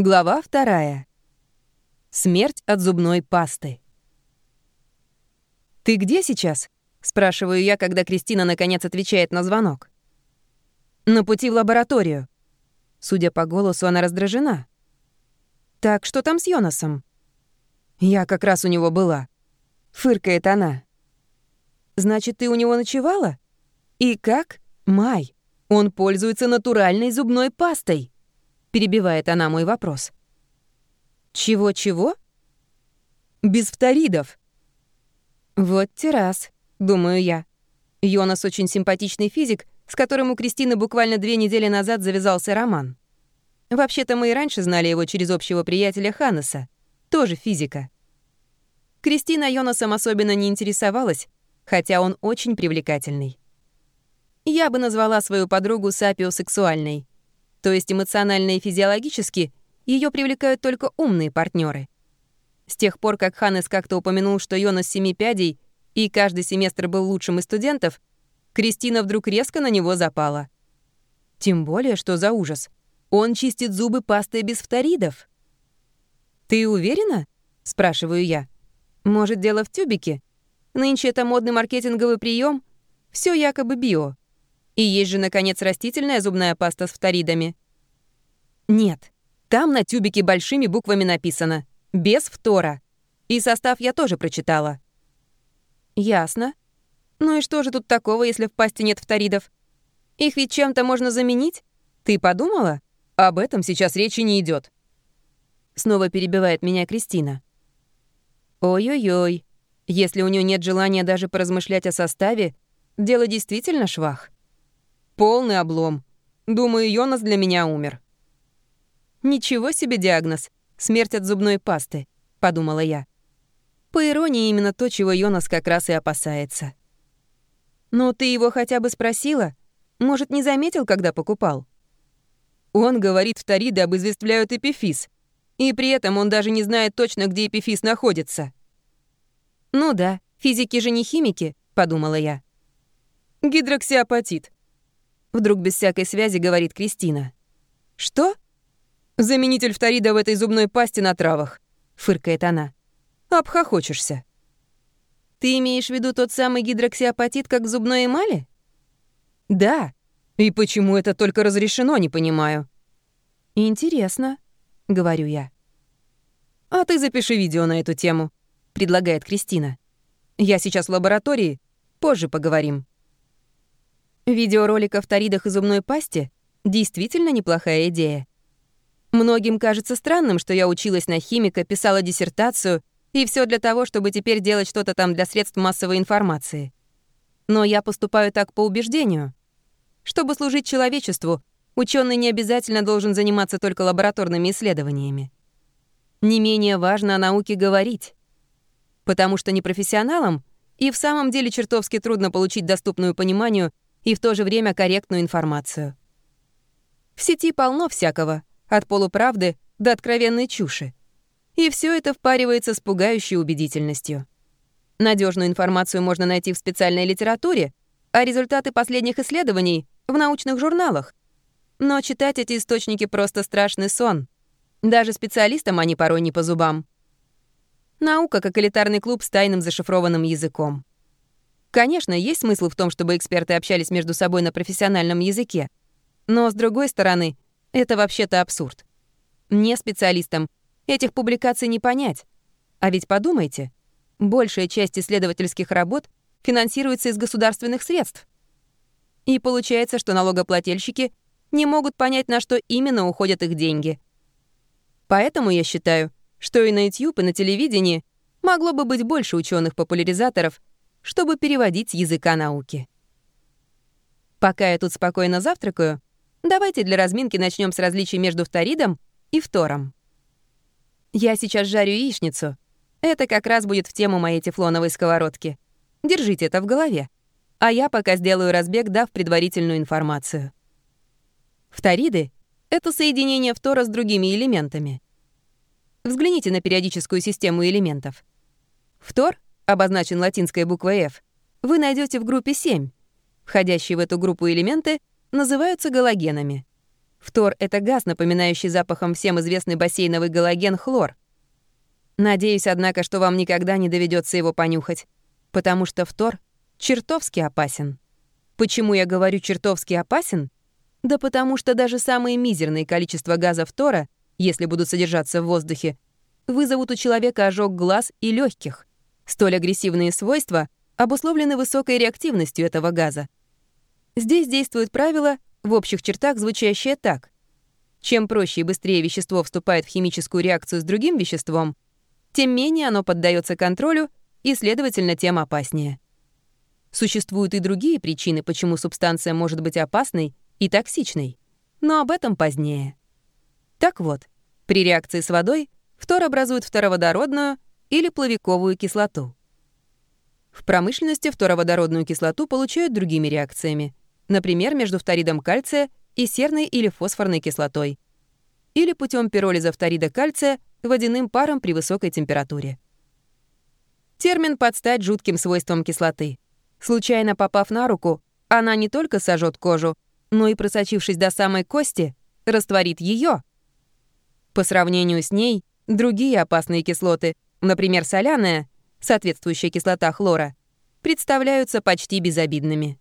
Глава вторая. Смерть от зубной пасты. «Ты где сейчас?» — спрашиваю я, когда Кристина наконец отвечает на звонок. «На пути в лабораторию». Судя по голосу, она раздражена. «Так что там с Йонасом?» «Я как раз у него была». Фыркает она. «Значит, ты у него ночевала? И как? Май, он пользуется натуральной зубной пастой!» Перебивает она мой вопрос. «Чего-чего?» «Без фторидов». «Вот террас», — думаю я. Йонас очень симпатичный физик, с которым у Кристины буквально две недели назад завязался роман. Вообще-то мы и раньше знали его через общего приятеля Ханнеса, тоже физика. Кристина Йонасом особенно не интересовалась, хотя он очень привлекательный. Я бы назвала свою подругу сапиосексуальной, то есть эмоционально и физиологически ее привлекают только умные партнеры. С тех пор, как Ханнес как-то упомянул, что Йонас семи пядей и каждый семестр был лучшим из студентов, Кристина вдруг резко на него запала. Тем более, что за ужас. Он чистит зубы пастой без фторидов. «Ты уверена?» — спрашиваю я. Может, дело в тюбике? Нынче это модный маркетинговый прием. Все якобы био. И есть же, наконец, растительная зубная паста с фторидами. Нет, там на тюбике большими буквами написано «Без фтора». И состав я тоже прочитала. Ясно. Ну и что же тут такого, если в пасте нет фторидов? Их ведь чем-то можно заменить? Ты подумала? Об этом сейчас речи не идет. Снова перебивает меня Кристина. Ой-ой-ой. Если у нее нет желания даже поразмышлять о составе, дело действительно швах. Полный облом. Думаю, Йонас для меня умер. Ничего себе диагноз. Смерть от зубной пасты, подумала я. По иронии, именно то, чего Йонас как раз и опасается. «Ну, ты его хотя бы спросила? Может, не заметил, когда покупал?» Он говорит, фториды обызвествляют эпифиз. И при этом он даже не знает точно, где эпифиз находится. «Ну да, физики же не химики», — подумала я. «Гидроксиапатит», — вдруг без всякой связи говорит Кристина. «Что?» «Заменитель фторида в этой зубной пасте на травах», — фыркает она. «Обхохочешься». «Ты имеешь в виду тот самый гидроксиапатит, как в зубной эмали?» «Да. И почему это только разрешено, не понимаю». «Интересно», — говорю я. «А ты запиши видео на эту тему», — предлагает Кристина. «Я сейчас в лаборатории, позже поговорим». Видеоролик о фторидах и зубной пасте — действительно неплохая идея. Многим кажется странным, что я училась на химика, писала диссертацию, и все для того, чтобы теперь делать что-то там для средств массовой информации. Но я поступаю так по убеждению. Чтобы служить человечеству, Ученый не обязательно должен заниматься только лабораторными исследованиями. Не менее важно о науке говорить. Потому что непрофессионалам и в самом деле чертовски трудно получить доступную пониманию и в то же время корректную информацию. В сети полно всякого, от полуправды до откровенной чуши. И все это впаривается с пугающей убедительностью. Надежную информацию можно найти в специальной литературе, а результаты последних исследований — в научных журналах. Но читать эти источники просто страшный сон. Даже специалистам они порой не по зубам. Наука как элитарный клуб с тайным зашифрованным языком. Конечно, есть смысл в том, чтобы эксперты общались между собой на профессиональном языке. Но, с другой стороны, это вообще-то абсурд. Не специалистам этих публикаций не понять. А ведь подумайте, большая часть исследовательских работ финансируется из государственных средств. И получается, что налогоплательщики не могут понять, на что именно уходят их деньги. Поэтому я считаю, что и на YouTube, и на телевидении могло бы быть больше ученых-популяризаторов, чтобы переводить языка науки. Пока я тут спокойно завтракаю, давайте для разминки начнем с различий между фторидом и фтором. Я сейчас жарю яичницу. Это как раз будет в тему моей тефлоновой сковородки. Держите это в голове. А я пока сделаю разбег, дав предварительную информацию. Фториды — это соединение фтора с другими элементами. Взгляните на периодическую систему элементов. Фтор, обозначен латинской буквой F, вы найдете в группе 7. Входящие в эту группу элементы называются галогенами. Фтор — это газ, напоминающий запахом всем известный бассейновый галоген хлор. Надеюсь, однако, что вам никогда не доведется его понюхать, потому что фтор чертовски опасен. Почему я говорю «чертовски опасен»? Да потому что даже самые мизерные количества газа фтора, если будут содержаться в воздухе, вызовут у человека ожог глаз и легких. Столь агрессивные свойства обусловлены высокой реактивностью этого газа. Здесь действует правило, в общих чертах звучащее так. Чем проще и быстрее вещество вступает в химическую реакцию с другим веществом, тем менее оно поддается контролю и, следовательно, тем опаснее. Существуют и другие причины, почему субстанция может быть опасной и токсичной, но об этом позднее. Так вот, при реакции с водой фтор образует фтороводородную или плавиковую кислоту. В промышленности фтороводородную кислоту получают другими реакциями, например, между фторидом кальция и серной или фосфорной кислотой, или путем пиролиза фторида кальция водяным паром при высокой температуре. Термин подстать жутким свойствам кислоты. Случайно попав на руку, она не только сожжет кожу, но и, просочившись до самой кости, растворит ее. По сравнению с ней, другие опасные кислоты, например, соляная, соответствующая кислота хлора, представляются почти безобидными.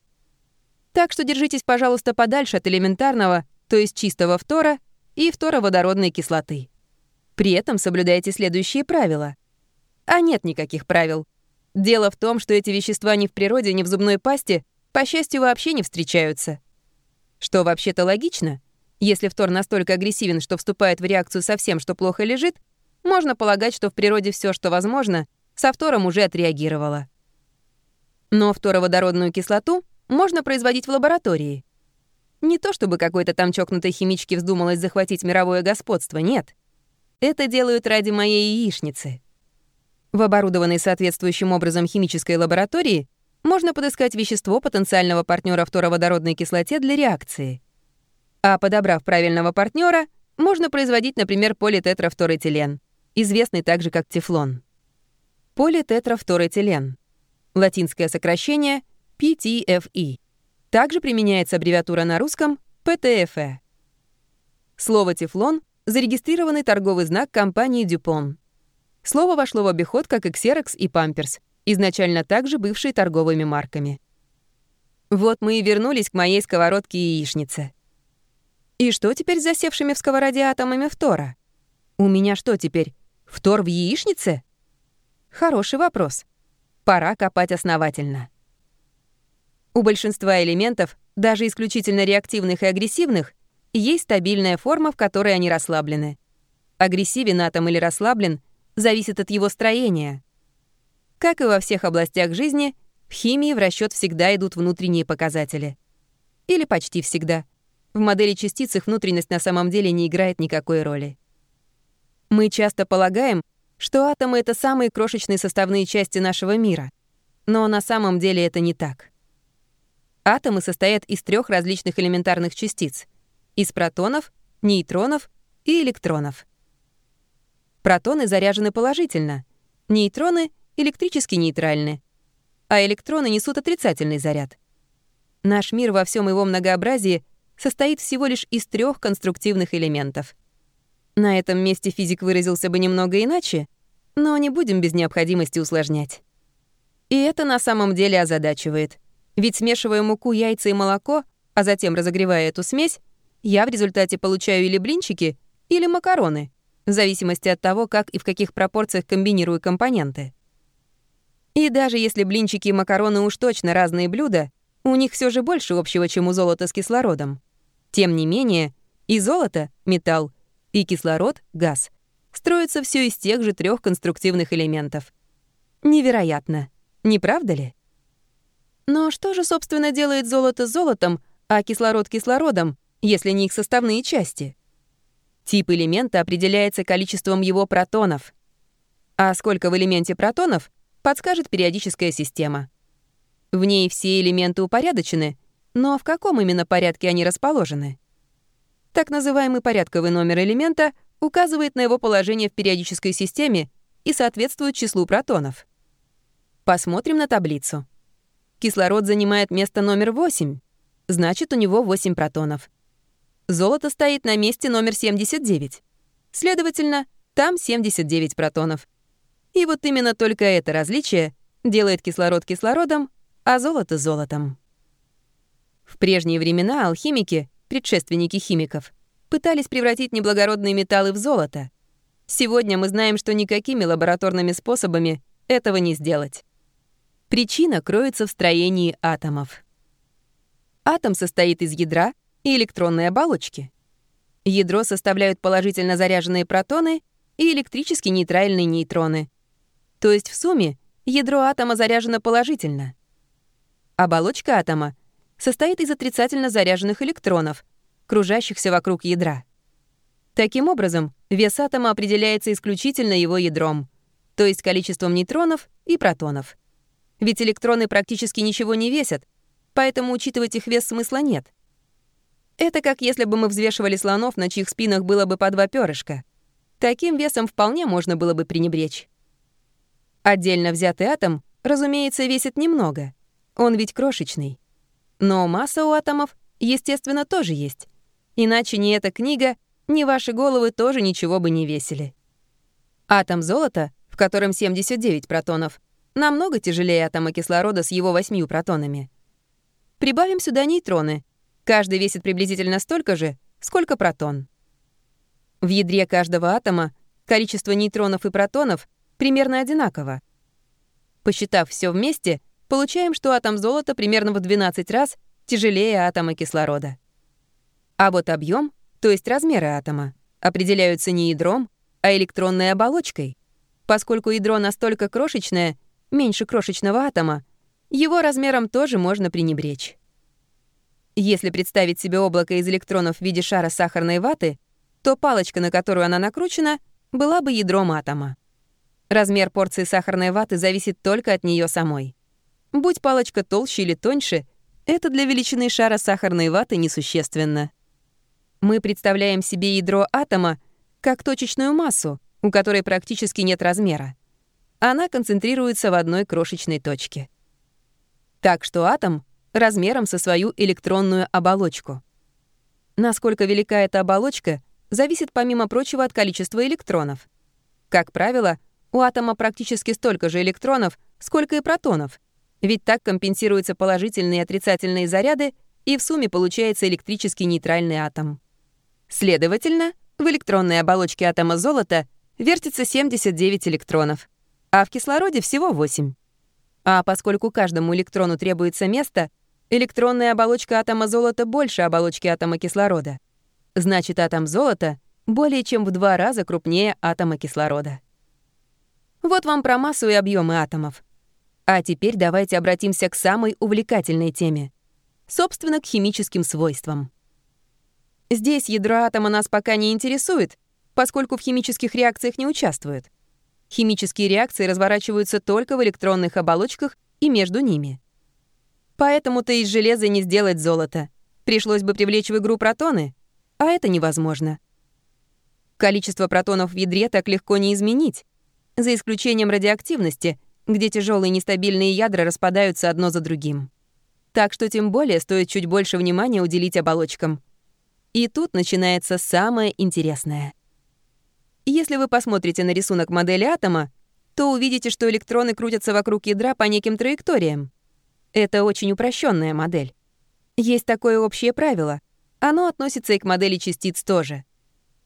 Так что держитесь, пожалуйста, подальше от элементарного, то есть чистого фтора и фтороводородной кислоты. При этом соблюдайте следующие правила. А нет никаких правил. Дело в том, что эти вещества ни в природе, ни в зубной пасте, по счастью, вообще не встречаются. Что вообще-то логично. Если фтор настолько агрессивен, что вступает в реакцию со всем, что плохо лежит, можно полагать, что в природе все, что возможно, со фтором уже отреагировало. Но фтороводородную кислоту можно производить в лаборатории. Не то чтобы какой-то там чокнутой химичке вздумалось захватить мировое господство, нет. Это делают ради моей яичницы. В оборудованной соответствующим образом химической лаборатории можно подыскать вещество потенциального партнера фтороводородной кислоте для реакции. А подобрав правильного партнера, можно производить, например, политетрафторэтилен, известный также как тефлон. Политетрафторэтилен. Латинское сокращение PTFE. Также применяется аббревиатура на русском PTFE. Слово «тефлон» зарегистрированный торговый знак компании «Дюпон». Слово вошло в обиход, как и «Ксерокс» и «Памперс», изначально также бывшие торговыми марками. Вот мы и вернулись к моей сковородке яичнице. И что теперь с засевшими в сковороде атомами фтора? У меня что теперь, фтор в яичнице? Хороший вопрос. Пора копать основательно. У большинства элементов, даже исключительно реактивных и агрессивных, есть стабильная форма, в которой они расслаблены. Агрессивен атом или расслаблен зависит от его строения. Как и во всех областях жизни, в химии в расчет всегда идут внутренние показатели. Или почти всегда. В модели частиц их внутренность на самом деле не играет никакой роли. Мы часто полагаем, что атомы — это самые крошечные составные части нашего мира. Но на самом деле это не так. Атомы состоят из трех различных элементарных частиц — из протонов, нейтронов и электронов. Протоны заряжены положительно, нейтроны — электрически нейтральны, а электроны несут отрицательный заряд. Наш мир во всем его многообразии состоит всего лишь из трех конструктивных элементов. На этом месте физик выразился бы немного иначе, но не будем без необходимости усложнять. И это на самом деле озадачивает. Ведь смешивая муку, яйца и молоко, а затем разогревая эту смесь, я в результате получаю или блинчики, или макароны, в зависимости от того, как и в каких пропорциях комбинирую компоненты. И даже если блинчики и макароны уж точно разные блюда, у них все же больше общего, чем у золота с кислородом. Тем не менее, и золото — металл, и кислород — газ. Строится все из тех же трех конструктивных элементов. Невероятно, не правда ли? Но что же, собственно, делает золото золотом, а кислород кислородом, если не их составные части. Тип элемента определяется количеством его протонов. А сколько в элементе протонов, подскажет периодическая система. В ней все элементы упорядочены, но в каком именно порядке они расположены? Так называемый порядковый номер элемента указывает на его положение в периодической системе и соответствует числу протонов. Посмотрим на таблицу. Кислород занимает место номер 8, значит, у него 8 протонов. Золото стоит на месте номер 79. Следовательно, там 79 протонов. И вот именно только это различие делает кислород кислородом, а золото — золотом. В прежние времена алхимики, предшественники химиков, пытались превратить неблагородные металлы в золото. Сегодня мы знаем, что никакими лабораторными способами этого не сделать. Причина кроется в строении атомов. Атом состоит из ядра и электронной оболочки. Ядро составляют положительно заряженные протоны и электрически нейтральные нейтроны. То есть в сумме ядро атома заряжено положительно. Оболочка атома состоит из отрицательно заряженных электронов, кружащихся вокруг ядра. Таким образом, вес атома определяется исключительно его ядром, то есть количеством нейтронов и протонов. Ведь электроны практически ничего не весят, поэтому учитывать их вес смысла нет. Это как если бы мы взвешивали слонов, на чьих спинах было бы по два перышка. Таким весом вполне можно было бы пренебречь. Отдельно взятый атом, разумеется, весит немного. Он ведь крошечный. Но масса у атомов, естественно, тоже есть. Иначе ни эта книга, ни ваши головы тоже ничего бы не весили. Атом золота, в котором 79 протонов, намного тяжелее атома кислорода с его 8 протонами. Прибавим сюда нейтроны. Каждый весит приблизительно столько же, сколько протон. В ядре каждого атома количество нейтронов и протонов примерно одинаково. Посчитав все вместе, получаем, что атом золота примерно в 12 раз тяжелее атома кислорода. А вот объем, то есть размеры атома, определяются не ядром, а электронной оболочкой. Поскольку ядро настолько крошечное, меньше крошечного атома, его размером тоже можно пренебречь. Если представить себе облако из электронов в виде шара сахарной ваты, то палочка, на которую она накручена, была бы ядром атома. Размер порции сахарной ваты зависит только от нее самой. Будь палочка толще или тоньше, это для величины шара сахарной ваты несущественно. Мы представляем себе ядро атома как точечную массу, у которой практически нет размера. Она концентрируется в одной крошечной точке. Так что атом размером со свою электронную оболочку. Насколько велика эта оболочка, зависит помимо прочего от количества электронов. Как правило, у атома практически столько же электронов, сколько и протонов, ведь так компенсируются положительные и отрицательные заряды, и в сумме получается электрически нейтральный атом. Следовательно, в электронной оболочке атома золота вертится 79 электронов, а в кислороде всего 8. А поскольку каждому электрону требуется место, электронная оболочка атома золота больше оболочки атома кислорода. Значит, атом золота более чем в два раза крупнее атома кислорода. Вот вам про массу и объемы атомов. А теперь давайте обратимся к самой увлекательной теме. Собственно, к химическим свойствам. Здесь ядро атома нас пока не интересует, поскольку в химических реакциях не участвует. Химические реакции разворачиваются только в электронных оболочках и между ними. Поэтому-то из железа не сделать золото. Пришлось бы привлечь в игру протоны, а это невозможно. Количество протонов в ядре так легко не изменить, за исключением радиоактивности, где тяжелые нестабильные ядра распадаются одно за другим. Так что тем более стоит чуть больше внимания уделить оболочкам. И тут начинается самое интересное. Если вы посмотрите на рисунок модели атома, то увидите, что электроны крутятся вокруг ядра по неким траекториям. Это очень упрощенная модель. Есть такое общее правило. Оно относится и к модели частиц тоже.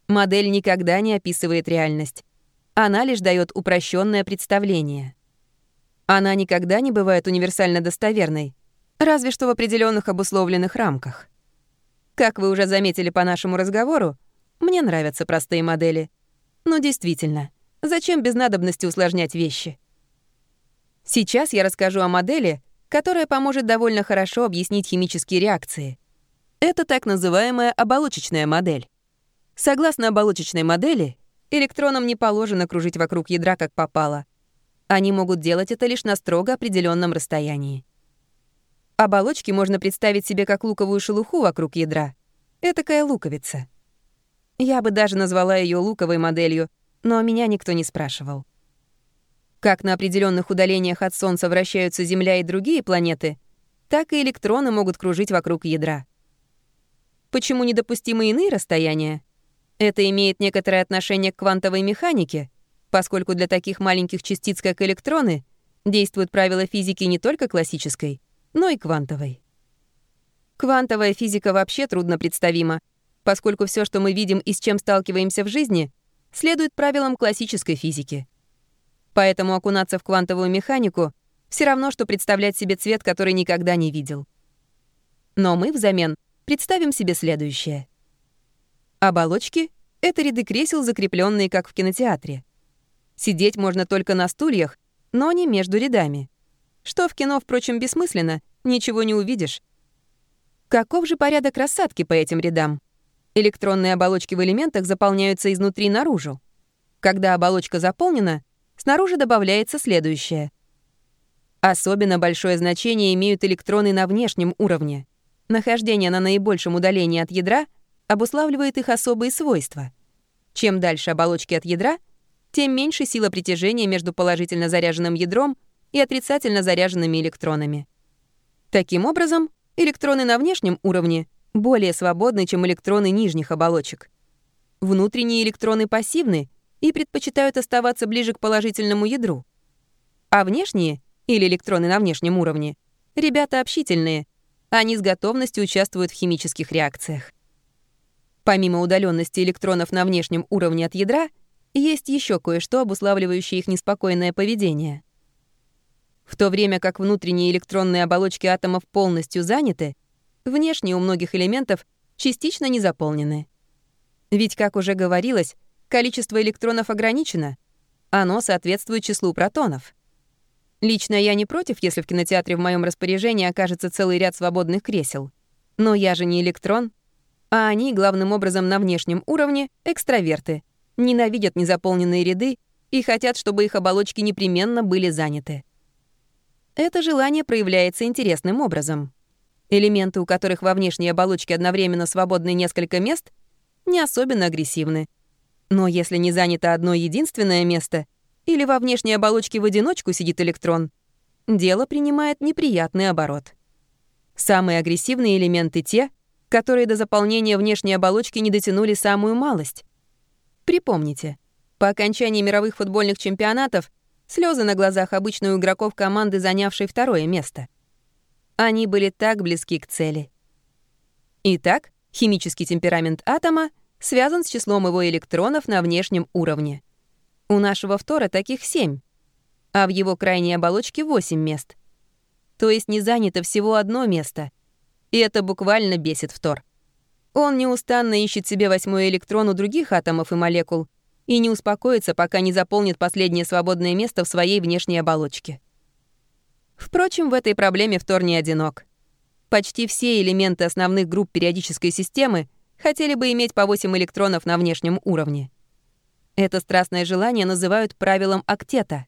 Модель никогда не описывает реальность. Она лишь дает упрощенное представление. Она никогда не бывает универсально достоверной, разве что в определенных обусловленных рамках. Как вы уже заметили по нашему разговору, мне нравятся простые модели — ну, действительно, зачем без надобности усложнять вещи? Сейчас я расскажу о модели, которая поможет довольно хорошо объяснить химические реакции. Это так называемая оболочечная модель. Согласно оболочечной модели, электронам не положено кружить вокруг ядра как попало. Они могут делать это лишь на строго определенном расстоянии. Оболочки можно представить себе как луковую шелуху вокруг ядра. Этакая луковица. Я бы даже назвала ее луковой моделью, но меня никто не спрашивал. Как на определенных удалениях от Солнца вращаются Земля и другие планеты, так и электроны могут кружить вокруг ядра. Почему недопустимы иные расстояния? Это имеет некоторое отношение к квантовой механике, поскольку для таких маленьких частиц, как электроны, действуют правила физики не только классической, но и квантовой. Квантовая физика вообще трудно представима, поскольку все, что мы видим и с чем сталкиваемся в жизни, следует правилам классической физики. Поэтому окунаться в квантовую механику все равно, что представлять себе цвет, который никогда не видел. Но мы взамен представим себе следующее. Оболочки — это ряды кресел, закрепленные как в кинотеатре. Сидеть можно только на стульях, но не между рядами. Что в кино, впрочем, бессмысленно, ничего не увидишь. Каков же порядок рассадки по этим рядам? Электронные оболочки в элементах заполняются изнутри наружу. Когда оболочка заполнена, снаружи добавляется следующее. Особенно большое значение имеют электроны на внешнем уровне. Нахождение на наибольшем удалении от ядра — обуславливает их особые свойства. Чем дальше оболочки от ядра, тем меньше сила притяжения между положительно заряженным ядром и отрицательно заряженными электронами. Таким образом, электроны на внешнем уровне более свободны, чем электроны нижних оболочек. Внутренние электроны пассивны и предпочитают оставаться ближе к положительному ядру. А внешние, или электроны на внешнем уровне, ребята общительные, они с готовностью участвуют в химических реакциях. Помимо удаленности электронов на внешнем уровне от ядра, есть еще кое-что, обуславливающее их неспокойное поведение. В то время как внутренние электронные оболочки атомов полностью заняты, внешние у многих элементов частично не заполнены. Ведь, как уже говорилось, количество электронов ограничено. Оно соответствует числу протонов. Лично я не против, если в кинотеатре в моем распоряжении окажется целый ряд свободных кресел. Но я же не электрон, а они, главным образом на внешнем уровне, экстраверты, ненавидят незаполненные ряды и хотят, чтобы их оболочки непременно были заняты. Это желание проявляется интересным образом. Элементы, у которых во внешней оболочке одновременно свободны несколько мест, не особенно агрессивны. Но если не занято одно единственное место, или во внешней оболочке в одиночку сидит электрон, дело принимает неприятный оборот. Самые агрессивные элементы — те, которые до заполнения внешней оболочки не дотянули самую малость. Припомните, по окончании мировых футбольных чемпионатов слезы на глазах обычно у игроков команды, занявшей второе место. Они были так близки к цели. Итак, химический темперамент атома связан с числом его электронов на внешнем уровне. У нашего фтора таких семь, а в его крайней оболочке восемь мест. То есть не занято всего одно место — и это буквально бесит Втор. Он неустанно ищет себе восьмой электрон у других атомов и молекул и не успокоится, пока не заполнит последнее свободное место в своей внешней оболочке. Впрочем, в этой проблеме Втор не одинок. Почти все элементы основных групп периодической системы хотели бы иметь по 8 электронов на внешнем уровне. Это страстное желание называют правилом октета.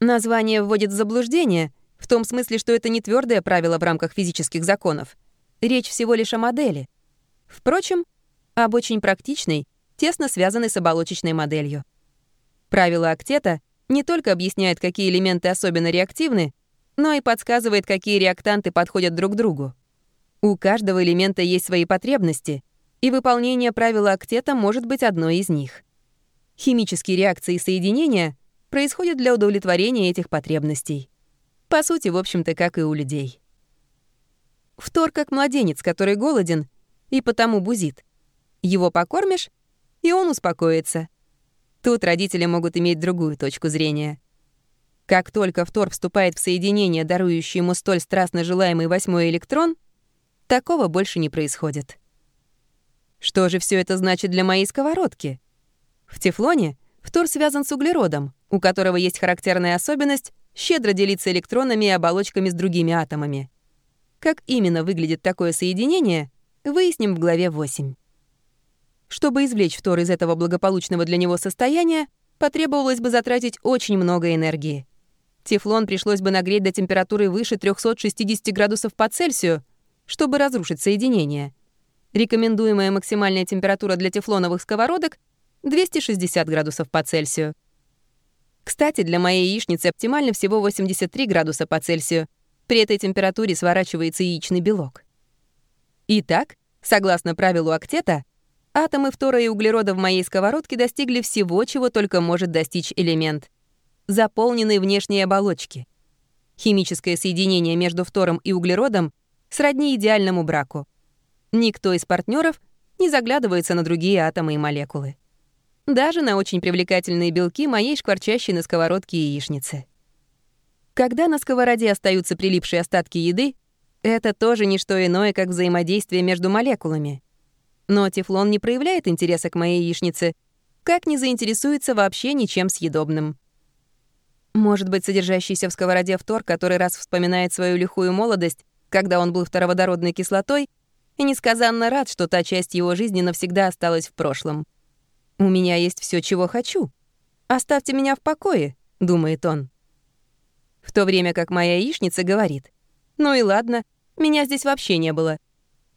Название вводит в заблуждение, в том смысле, что это не твердое правило в рамках физических законов. Речь всего лишь о модели. Впрочем, об очень практичной, тесно связанной с оболочечной моделью. Правило октета не только объясняет, какие элементы особенно реактивны, но и подсказывает, какие реактанты подходят друг другу. У каждого элемента есть свои потребности, и выполнение правила октета может быть одной из них. Химические реакции соединения происходят для удовлетворения этих потребностей. По сути, в общем-то, как и у людей. Втор как младенец, который голоден и потому бузит. Его покормишь, и он успокоится. Тут родители могут иметь другую точку зрения. Как только Втор вступает в соединение, дарующее ему столь страстно желаемый восьмой электрон, такого больше не происходит. Что же все это значит для моей сковородки? В тефлоне Втор связан с углеродом, у которого есть характерная особенность щедро делиться электронами и оболочками с другими атомами. Как именно выглядит такое соединение, выясним в главе 8. Чтобы извлечь фтор из этого благополучного для него состояния, потребовалось бы затратить очень много энергии. Тефлон пришлось бы нагреть до температуры выше 360 градусов по Цельсию, чтобы разрушить соединение. Рекомендуемая максимальная температура для тефлоновых сковородок — 260 градусов по Цельсию. Кстати, для моей яичницы оптимально всего 83 градуса по Цельсию. При этой температуре сворачивается яичный белок. Итак, Согласно правилу октета, атомы фтора и углерода в моей сковородке достигли всего, чего только может достичь элемент — заполненной внешней оболочки. Химическое соединение между фтором и углеродом сродни идеальному браку. Никто из партнеров не заглядывается на другие атомы и молекулы. Даже на очень привлекательные белки моей шкварчащей на сковородке яичницы. Когда на сковороде остаются прилипшие остатки еды, это тоже не что иное, как взаимодействие между молекулами. Но тефлон не проявляет интереса к моей яичнице, как не заинтересуется вообще ничем съедобным. Может быть, содержащийся в сковороде фтор, который раз вспоминает свою лихую молодость, когда он был второводородной кислотой, и несказанно рад, что та часть его жизни навсегда осталась в прошлом. «У меня есть все, чего хочу. Оставьте меня в покое», — думает он в то время как моя яичница говорит «Ну и ладно, меня здесь вообще не было»,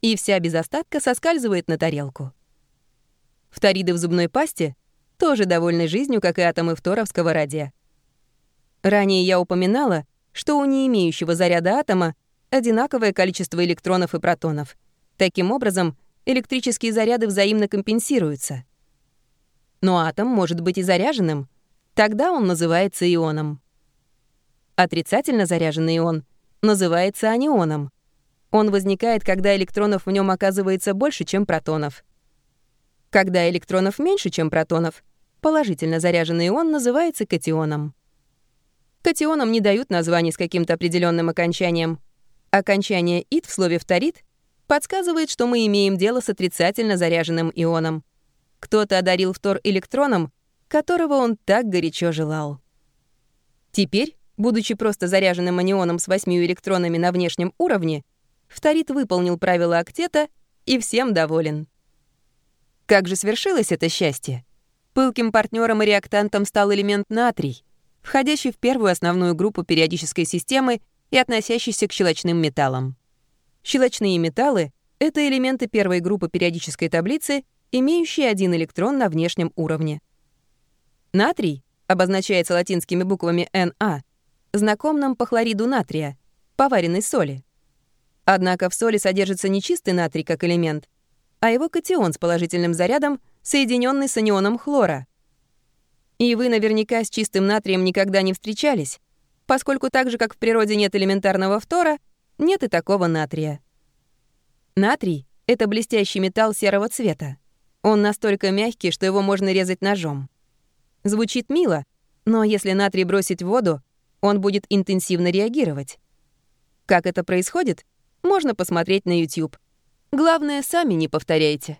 и вся без остатка соскальзывает на тарелку. Фториды в зубной пасте тоже довольны жизнью, как и атомы фтора в сковороде. Ранее я упоминала, что у не имеющего заряда атома одинаковое количество электронов и протонов. Таким образом, электрические заряды взаимно компенсируются. Но атом может быть и заряженным, тогда он называется ионом. Отрицательно заряженный ион называется анионом. Он возникает, когда электронов в нем оказывается больше, чем протонов. Когда электронов меньше, чем протонов, положительно заряженный ион называется катионом. Катионам не дают названий с каким-то определенным окончанием. Окончание «ит» в слове «фторид» подсказывает, что мы имеем дело с отрицательно заряженным ионом. Кто-то одарил фтор электроном, которого он так горячо желал. Теперь Будучи просто заряженным анионом с восьмью электронами на внешнем уровне, фторид выполнил правила октета и всем доволен. Как же свершилось это счастье? Пылким партнером и реактантом стал элемент натрий, входящий в первую основную группу периодической системы и относящийся к щелочным металлам. Щелочные металлы — это элементы первой группы периодической таблицы, имеющие один электрон на внешнем уровне. Натрий обозначается латинскими буквами Na знаком нам по хлориду натрия, поваренной соли. Однако в соли содержится не чистый натрий как элемент, а его катион с положительным зарядом, соединенный с анионом хлора. И вы наверняка с чистым натрием никогда не встречались, поскольку так же, как в природе нет элементарного фтора, нет и такого натрия. Натрий — это блестящий металл серого цвета. Он настолько мягкий, что его можно резать ножом. Звучит мило, но если натрий бросить в воду, он будет интенсивно реагировать. Как это происходит, можно посмотреть на YouTube. Главное, сами не повторяйте.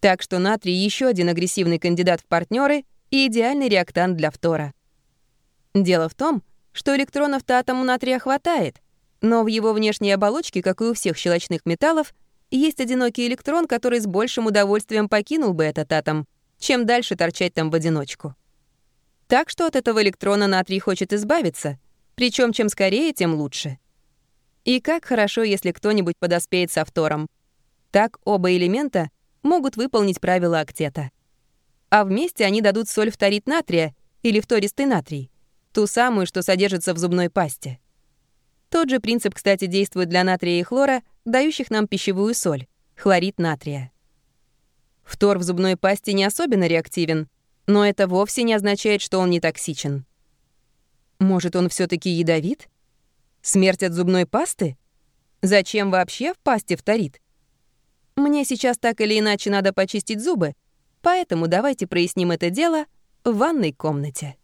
Так что натрий еще один агрессивный кандидат в партнеры и идеальный реактант для фтора. Дело в том, что электронов-то атому натрия хватает, но в его внешней оболочке, как и у всех щелочных металлов, есть одинокий электрон, который с большим удовольствием покинул бы этот атом, чем дальше торчать там в одиночку. Так что от этого электрона натрий хочет избавиться, причем чем скорее, тем лучше. И как хорошо, если кто-нибудь подоспеет со фтором. Так оба элемента могут выполнить правила октета. А вместе они дадут соль фторид натрия или фтористый натрий, ту самую, что содержится в зубной пасте. Тот же принцип, кстати, действует для натрия и хлора, дающих нам пищевую соль — хлорид натрия. Фтор в зубной пасте не особенно реактивен, но это вовсе не означает, что он не токсичен. Может, он все таки ядовит? Смерть от зубной пасты? Зачем вообще в пасте фторид? Мне сейчас так или иначе надо почистить зубы, поэтому давайте проясним это дело в ванной комнате.